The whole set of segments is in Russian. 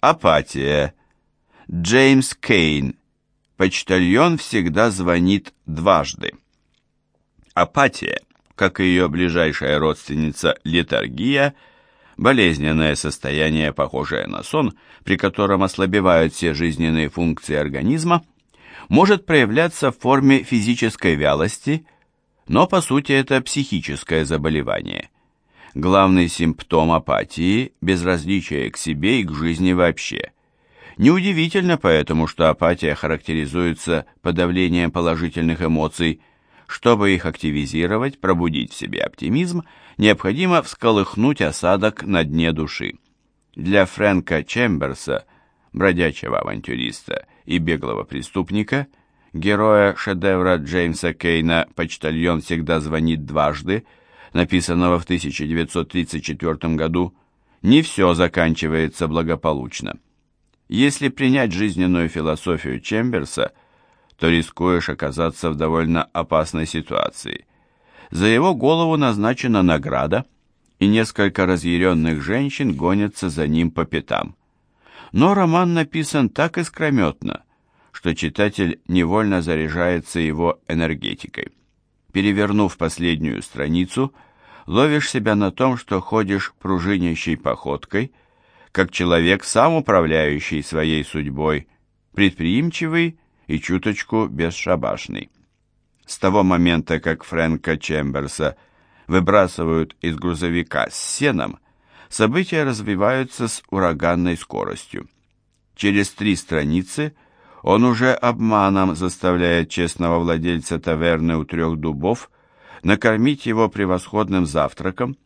Апатия. Джеймс Кейн. Почтальон всегда звонит дважды. Апатия, как и ее ближайшая родственница летаргия, болезненное состояние, похожее на сон, при котором ослабевают все жизненные функции организма, может проявляться в форме физической вялости, но по сути это психическое заболевание. Главный симптом апатии – безразличие к себе и к жизни вообще. Неудивительно поэтому, что апатия характеризуется подавлением положительных эмоций – чтобы их активизировать, пробудить в себе оптимизм, необходимо всколыхнуть осадок на дне души. Для Фрэнка Чемберса, бродячего авантюриста и беглого преступника, героя шедевра Джеймса Кейна «Почтальон всегда звонит дважды», написанного в 1934 году, не все заканчивается благополучно. Если принять жизненную философию Чемберса – то рискуешь оказаться в довольно опасной ситуации. За его голову назначена награда, и несколько разъяренных женщин гонятся за ним по пятам. Но роман написан так искрометно, что читатель невольно заряжается его энергетикой. Перевернув последнюю страницу, ловишь себя на том, что ходишь пружинящей походкой, как человек, сам управляющий своей судьбой, предприимчивый и чуточку бесшабашный. С того момента, как Фрэнка Чемберса выбрасывают из грузовика с сеном, события развиваются с ураганной скоростью. Через три страницы он уже обманом заставляет честного владельца таверны у трех дубов накормить его превосходным завтраком,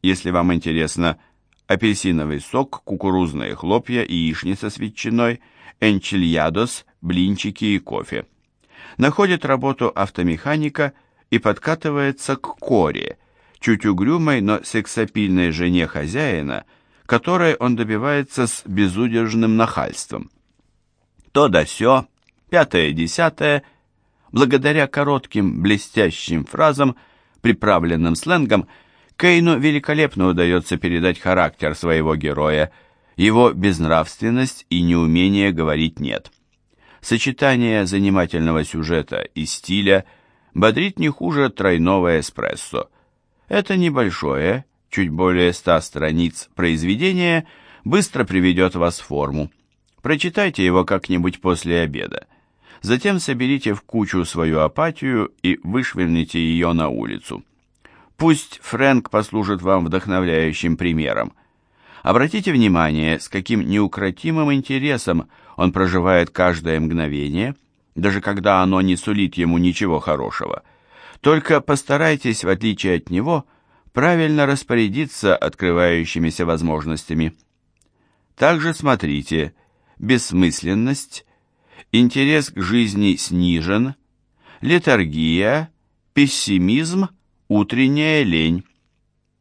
если вам интересно, апельсиновый сок, кукурузные хлопья, яичница с ветчиной, энчильядос блинчики и кофе. Находит работу автомеханика и подкатывается к Коре, чуть угрюмой, но сексапильной жене хозяина, которой он добивается с безудержным нахальством. То да сё, пятое-десятое, благодаря коротким блестящим фразам, приправленным сленгом, Кейну великолепно удается передать характер своего героя, его безнравственность и неумение говорить «нет». Сочетание занимательного сюжета и стиля бодрит не хуже тройного эспрессо. Это небольшое, чуть более ста страниц произведение быстро приведет вас в форму. Прочитайте его как-нибудь после обеда. Затем соберите в кучу свою апатию и вышвырните ее на улицу. Пусть Фрэнк послужит вам вдохновляющим примером. Обратите внимание, с каким неукротимым интересом он проживает каждое мгновение, даже когда оно не сулит ему ничего хорошего. Только постарайтесь, в отличие от него, правильно распорядиться открывающимися возможностями. Также смотрите, бессмысленность, интерес к жизни снижен, летаргия, пессимизм, утренняя лень.